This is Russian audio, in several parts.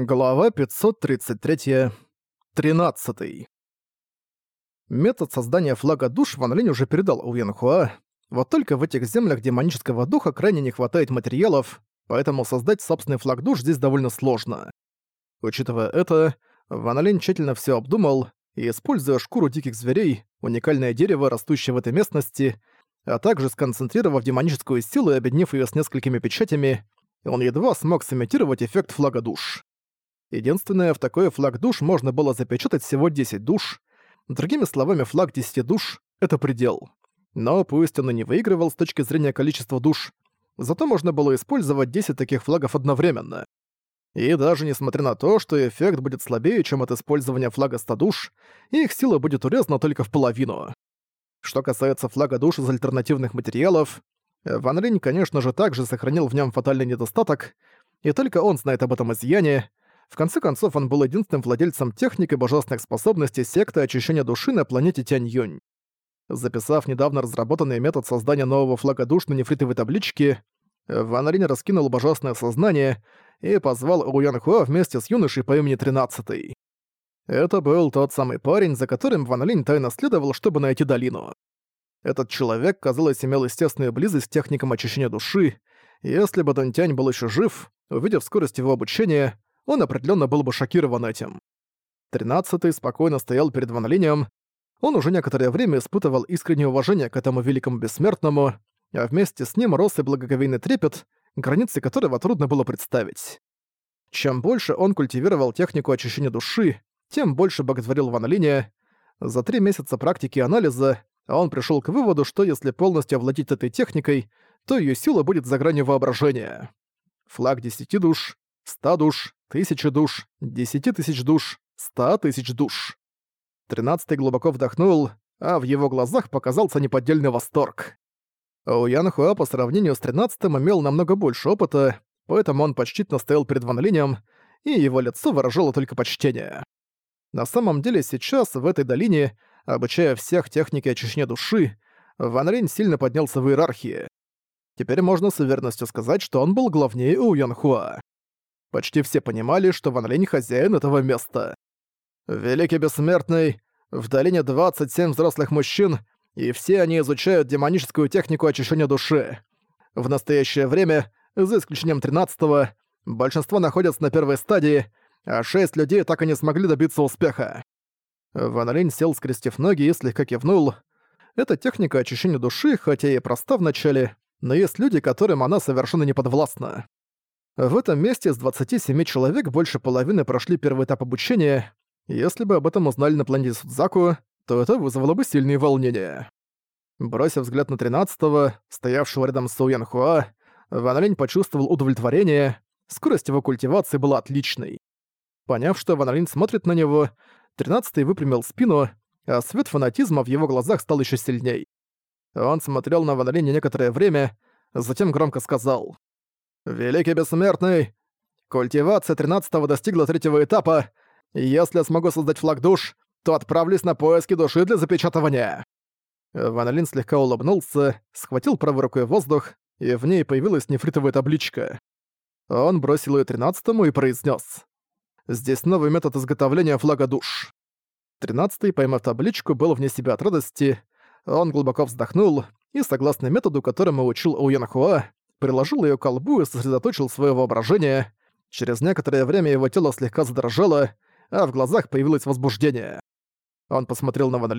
Глава 533. 13. Метод создания флага душ Ван Линь уже передал у Янхуа. Вот только в этих землях демонического духа крайне не хватает материалов, поэтому создать собственный флаг душ здесь довольно сложно. Учитывая это, Ван Линь тщательно все обдумал и, используя шкуру диких зверей, уникальное дерево, растущее в этой местности, а также сконцентрировав демоническую силу и объединив ее с несколькими печатями, он едва смог сымитировать эффект флага душ. Единственное, в такой флаг душ можно было запечатать всего 10 душ. Другими словами, флаг 10 душ — это предел. Но пусть он и не выигрывал с точки зрения количества душ, зато можно было использовать 10 таких флагов одновременно. И даже несмотря на то, что эффект будет слабее, чем от использования флага 100 душ, их сила будет урезана только в половину. Что касается флага душ из альтернативных материалов, Ван Линь, конечно же, также сохранил в нем фатальный недостаток, и только он знает об этом изъяне, в конце концов, он был единственным владельцем техники божественных способностей секты очищения души на планете Тянь-Юнь. Записав недавно разработанный метод создания нового флага душ на нефритовой табличке, Ван Линь раскинул божественное сознание и позвал Уян Хуа вместе с юношей по имени Тринадцатый. Это был тот самый парень, за которым Ван Линь тайно следовал, чтобы найти долину. Этот человек, казалось, имел естественную близость с техником очищения души, если бы Донтянь был еще жив, увидев скорость его обучения, он определенно был бы шокирован этим. Тринадцатый спокойно стоял перед Ван. Он уже некоторое время испытывал искреннее уважение к этому великому бессмертному, а вместе с ним рос и благоговейный трепет, границы которого трудно было представить. Чем больше он культивировал технику очищения души, тем больше боготворил Ван Линя. За три месяца практики и анализа он пришел к выводу, что если полностью овладеть этой техникой, то ее сила будет за гранью воображения. Флаг десяти душ, ста душ, тысячи душ, десяти тысяч душ, ста тысяч душ. Тринадцатый глубоко вдохнул, а в его глазах показался неподдельный восторг. У Ян Хуа по сравнению с тринадцатым имел намного больше опыта, поэтому он почтительно стоял перед Ван Линем, и его лицо выражало только почтение. На самом деле сейчас, в этой долине, обучая всех технике очищения души, Ван Линь сильно поднялся в иерархии. Теперь можно с уверенностью сказать, что он был главнее у Ян Хуа. Почти все понимали, что Ван Линь хозяин этого места. Великий Бессмертный, в долине 27 взрослых мужчин, и все они изучают демоническую технику очищения души. В настоящее время, за исключением 13-го, большинство находятся на первой стадии, а шесть людей так и не смогли добиться успеха. Ван Линь сел, скрестив ноги и слегка кивнул. Эта техника очищения души, хотя и проста в начале, но есть люди, которым она совершенно не подвластна. В этом месте из 27 человек больше половины прошли первый этап обучения. Если бы об этом узнали на планете Судзаку, то это вызвало бы сильные волнения. Бросив взгляд на 13-го, стоявшего рядом с Суян Хуа, Ван Линь почувствовал удовлетворение, скорость его культивации была отличной. Поняв, что Ван Линь смотрит на него, 13-й выпрямил спину, а свет фанатизма в его глазах стал еще сильней. Он смотрел на Ван Линя некоторое время, затем громко сказал «Великий Бессмертный! Культивация 13-го достигла третьего этапа, если я смогу создать флаг душ, то отправлюсь на поиски души для запечатывания!» Ван Лин слегка улыбнулся, схватил правой рукой воздух, и в ней появилась нефритовая табличка. Он бросил ее тринадцатому и произнес: «Здесь новый метод изготовления флага душ». Тринадцатый, поймав табличку, был вне себя от радости. Он глубоко вздохнул и, согласно методу, которому учил Уян Хуа, приложил ее к колбу и сосредоточил свое воображение. Через некоторое время его тело слегка задрожало, а в глазах появилось возбуждение. Он посмотрел на Ван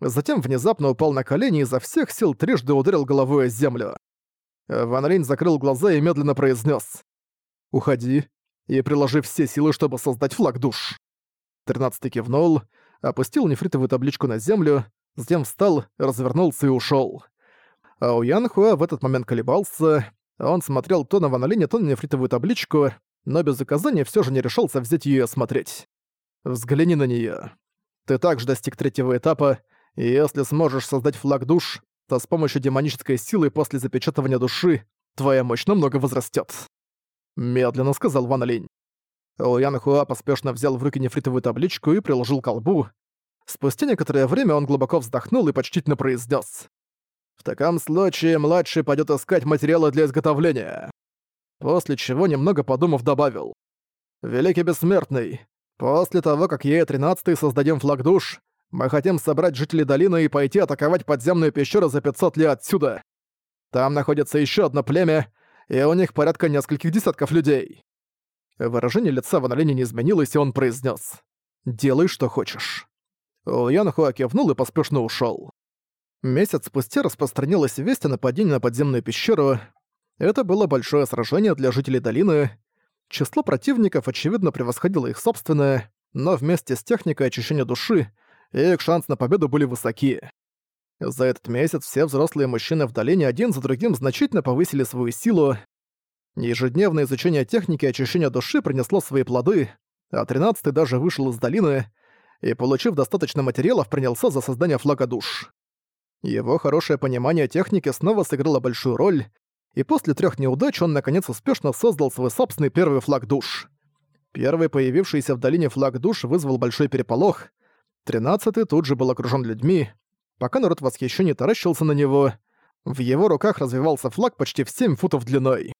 затем внезапно упал на колени и изо всех сил трижды ударил головой о землю. Ван закрыл глаза и медленно произнес: «Уходи и приложи все силы, чтобы создать флаг душ». Тринадцатый кивнул, опустил нефритовую табличку на землю, затем встал, развернулся и ушел. А у Янхуа в этот момент колебался. Он смотрел то на Ван то на нефритовую табличку, но без указания все же не решался взять ее и осмотреть. Взгляни на нее. Ты также достиг третьего этапа, и если сможешь создать флаг душ, то с помощью демонической силы после запечатывания души твоя мощь намного возрастет. Медленно сказал Ван Линь. Ян Хуа поспешно взял в руки нефритовую табличку и приложил к колбу. Спустя некоторое время он глубоко вздохнул и почтительно произнес: в таком случае младший пойдет искать материалы для изготовления. После чего, немного подумав, добавил. «Великий Бессмертный, после того, как я и Тринадцатый создадим флаг душ, мы хотим собрать жителей долины и пойти атаковать подземную пещеру за 500 ли отсюда. Там находится еще одно племя, и у них порядка нескольких десятков людей». Выражение лица Ван Линя не изменилось, и он произнес: «Делай, что хочешь». Ян Хуа кивнул и поспешно ушел. Месяц спустя распространилась весть о нападении на подземную пещеру. Это было большое сражение для жителей долины. Число противников, очевидно, превосходило их собственное, но вместе с техникой очищения души их шанс на победу были высоки. За этот месяц все взрослые мужчины в долине один за другим значительно повысили свою силу. Ежедневное изучение техники очищения души принесло свои плоды, а тринадцатый даже вышел из долины и, получив достаточно материалов, принялся за создание флага душ. Его хорошее понимание техники снова сыграло большую роль, и после трех неудач он наконец успешно создал свой собственный первый флаг душ. Первый появившийся в долине флаг душ вызвал большой переполох. Тринадцатый тут же был окружен людьми. Пока народ восхищённый таращился на него, в его руках развивался флаг почти в 7 футов длиной.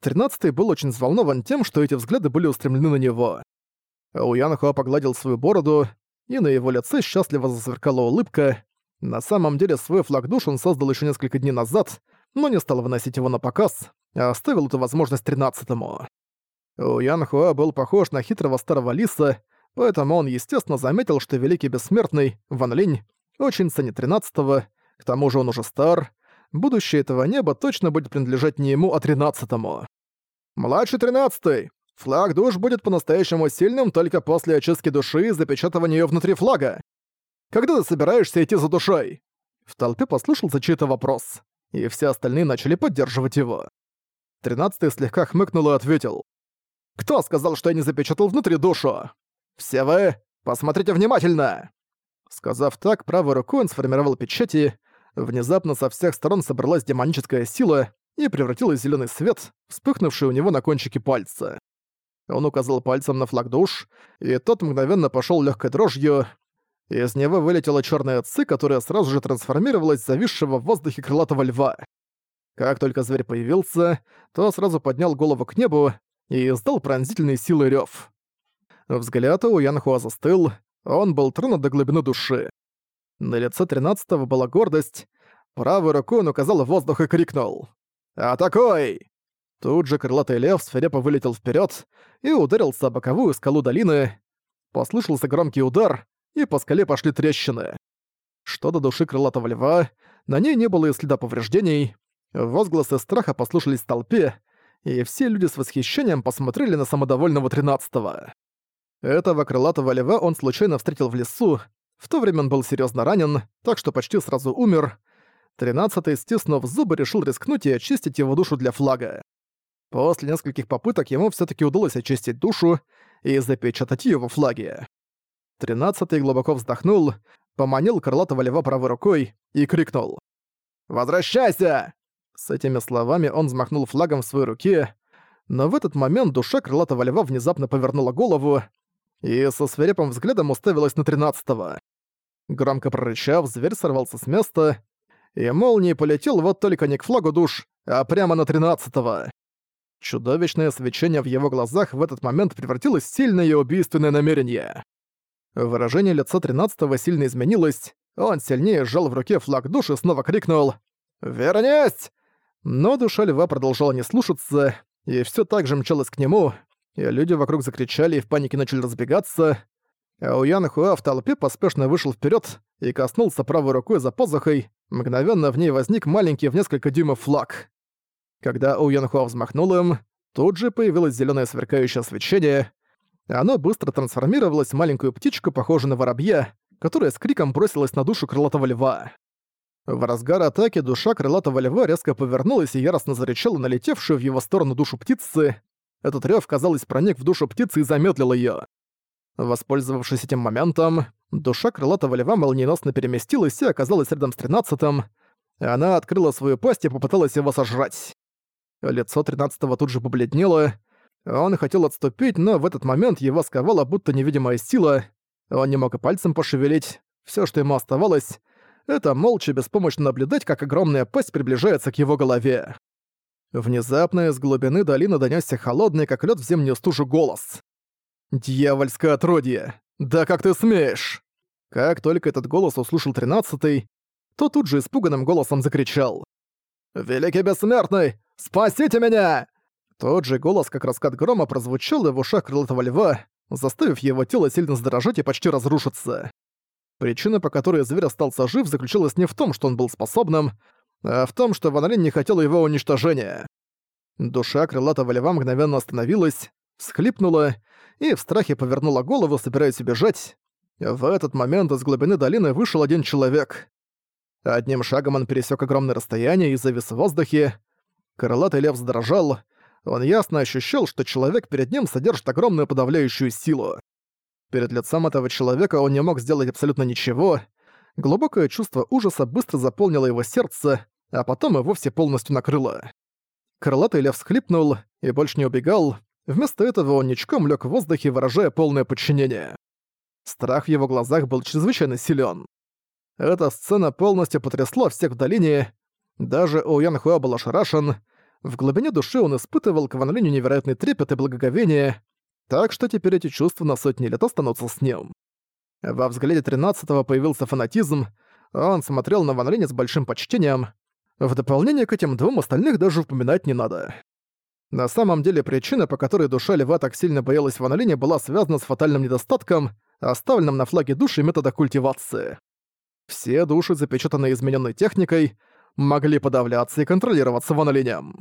Тринадцатый был очень взволнован тем, что эти взгляды были устремлены на него. Уянхуа погладил свою бороду, и на его лице счастливо засверкала улыбка, на самом деле свой флаг душ он создал еще несколько дней назад, но не стал выносить его на показ, а оставил эту возможность тринадцатому. У Ян Хуа был похож на хитрого старого лиса, поэтому он, естественно, заметил, что Великий Бессмертный, Ван Линь, очень ценит тринадцатого, к тому же он уже стар, будущее этого неба точно будет принадлежать не ему, а тринадцатому. «Младший тринадцатый! Флаг душ будет по-настоящему сильным только после очистки души и запечатывания её внутри флага. Когда ты собираешься идти за душой?» В толпе послышался чей-то вопрос, и все остальные начали поддерживать его. Тринадцатый слегка хмыкнул и ответил. «Кто сказал, что я не запечатал внутри душу? Все вы, посмотрите внимательно!» Сказав так, правой рукой он сформировал печати, внезапно со всех сторон собралась демоническая сила и превратилась в зелёный свет, вспыхнувший у него на кончике пальца. Он указал пальцем на флаг душ, и тот мгновенно пошёл лёгкой дрожью, из него вылетела черная ци, которая сразу же трансформировалась в зависшего в воздухе крылатого льва. Как только зверь появился, то сразу поднял голову к небу и издал пронзительный силы рёв. Взгляд у Янхуа застыл, он был тронут до глубины души. На лице тринадцатого была гордость, правой рукой он указал в воздух и крикнул «Атакуй!». Тут же крылатый лев свирепо вылетел вперед и ударился о боковую скалу долины. Послышался громкий удар, и по скале пошли трещины. Что до души крылатого льва, на ней не было и следа повреждений, возгласы страха послушались толпе, и все люди с восхищением посмотрели на самодовольного тринадцатого. Этого крылатого льва он случайно встретил в лесу, в то время он был серьезно ранен, так что почти сразу умер. Тринадцатый, стиснув зубы, решил рискнуть и очистить его душу для флага. После нескольких попыток ему все таки удалось очистить душу и запечатать её во флаге. Тринадцатый глубоко вздохнул, поманил крылатого льва правой рукой и крикнул. «Возвращайся!» С этими словами он взмахнул флагом в своей руке, но в этот момент душа крылатого льва внезапно повернула голову и со свирепым взглядом уставилась на тринадцатого. Громко прорычав, зверь сорвался с места, и молнией полетел вот только не к флагу душ, а прямо на тринадцатого. Чудовищное свечение в его глазах в этот момент превратилось в сильное и убийственное намерение. Выражение лица тринадцатого сильно изменилось, он сильнее сжал в руке флаг души и снова крикнул «Вернись!». Но душа льва продолжала не слушаться, и все так же мчалась к нему, и люди вокруг закричали и в панике начали разбегаться, а у Яна Хуа в толпе поспешно вышел вперед и коснулся правой рукой за позахой, мгновенно в ней возник маленький в несколько дюймов флаг. Когда У Ян Хуа взмахнул им, тут же появилось зеленое сверкающее свечение, оно быстро трансформировалось в маленькую птичку, похожую на воробья, которая с криком бросилась на душу крылатого льва. В разгар атаки душа крылатого льва резко повернулась и яростно зарычала налетевшую в его сторону душу птицы. Этот рёв, казалось, проник в душу птицы и замедлил её. Воспользовавшись этим моментом, душа крылатого льва молниеносно переместилась и оказалась рядом с тринадцатым. Она открыла свою пасть и попыталась его сожрать. Лицо тринадцатого тут же побледнело, он хотел отступить, но в этот момент его сковала будто невидимая сила. Он не мог и пальцем пошевелить. Все, что ему оставалось, это молча беспомощно наблюдать, как огромная пасть приближается к его голове. Внезапно из глубины долины донёсся холодный, как лед в зимнюю стужу, голос. «Дьявольское отродье! Да как ты смеешь!» Как только этот голос услышал тринадцатый, то тут же испуганным голосом закричал. «Великий Бессмертный! Спасите меня!» Тот же голос, как раскат грома, прозвучал в ушах крылатого льва, заставив его тело сильно задрожать и почти разрушиться. Причина, по которой зверь остался жив, заключалась не в том, что он был способным, а в том, что Ван не хотел его уничтожения. Душа крылатого льва мгновенно остановилась, всхлипнула и в страхе повернула голову, собираясь убежать. В этот момент из глубины долины вышел один человек. Одним шагом он пересек огромное расстояние и завис в воздухе. Крылатый лев задрожал. Он ясно ощущал, что человек перед ним содержит огромную подавляющую силу. Перед лицом этого человека он не мог сделать абсолютно ничего. Глубокое чувство ужаса быстро заполнило его сердце, а потом и вовсе полностью накрыло. Крылатый лев схлипнул и больше не убегал. Вместо этого он ничком лег в воздухе, выражая полное подчинение. Страх в его глазах был чрезвычайно силен. Эта сцена полностью потрясла всех в долине. Даже Оуян Хуа был ошарашен. В глубине души он испытывал к Ван Линю невероятный трепет и благоговение, так что теперь эти чувства на сотни лет останутся с ним. Во взгляде тринадцатого появился фанатизм, он смотрел на Ван Линя с большим почтением. В дополнение к этим двум остальных даже упоминать не надо. На самом деле причина, по которой душа льва так сильно боялась Ван Линя, была связана с фатальным недостатком, оставленным на флаге души метода культивации. Все души, запечатанные измененной техникой, могли подавляться и контролироваться Ван.